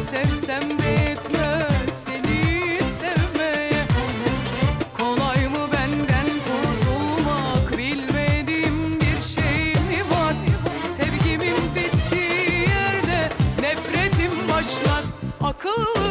Sevsem de yetmez Seni sevmeye. Kolay mı benden kurtulmak? Bilmediğim bir şey mi var? Sevgimin bittiği yerde Nefretim başlar Akıllı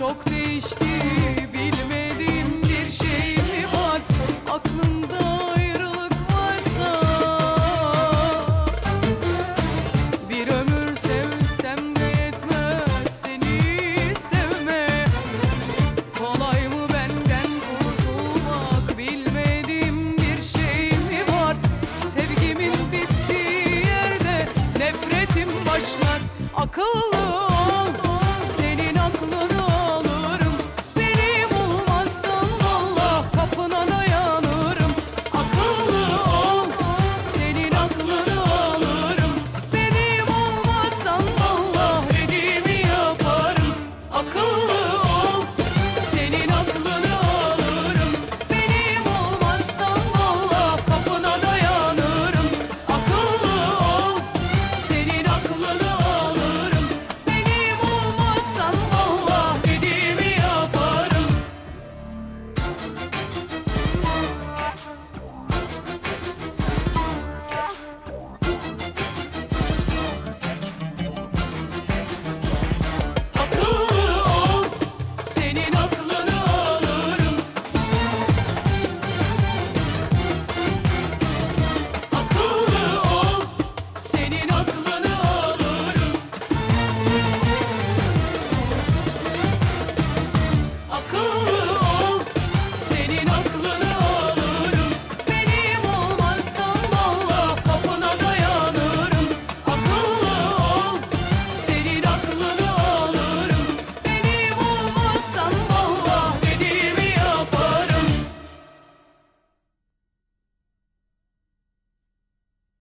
çok değişti Bilmediğim bir şey mi var? Aklında ayrılık varsa Bir ömür sevsem de yetmez Seni sevmeye Kolay mı benden kurtulmak Bilmediğim bir şey mi var? Sevgimin bittiği yerde Nefretim başlar Akıllı